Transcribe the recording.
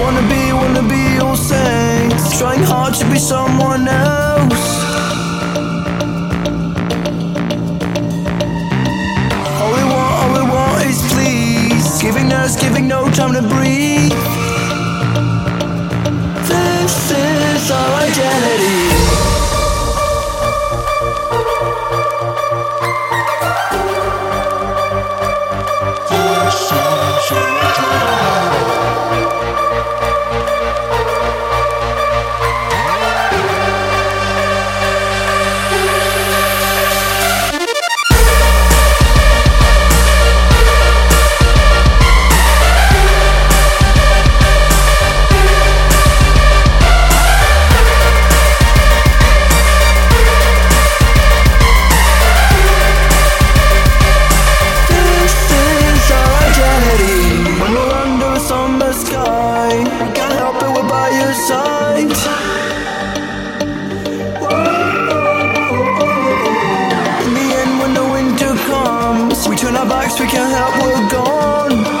Wanna be, wanna be all saints. Trying hard to be someone else. All we want, all we want is please. Giving us, giving no time to breathe. we can't help, we're gone.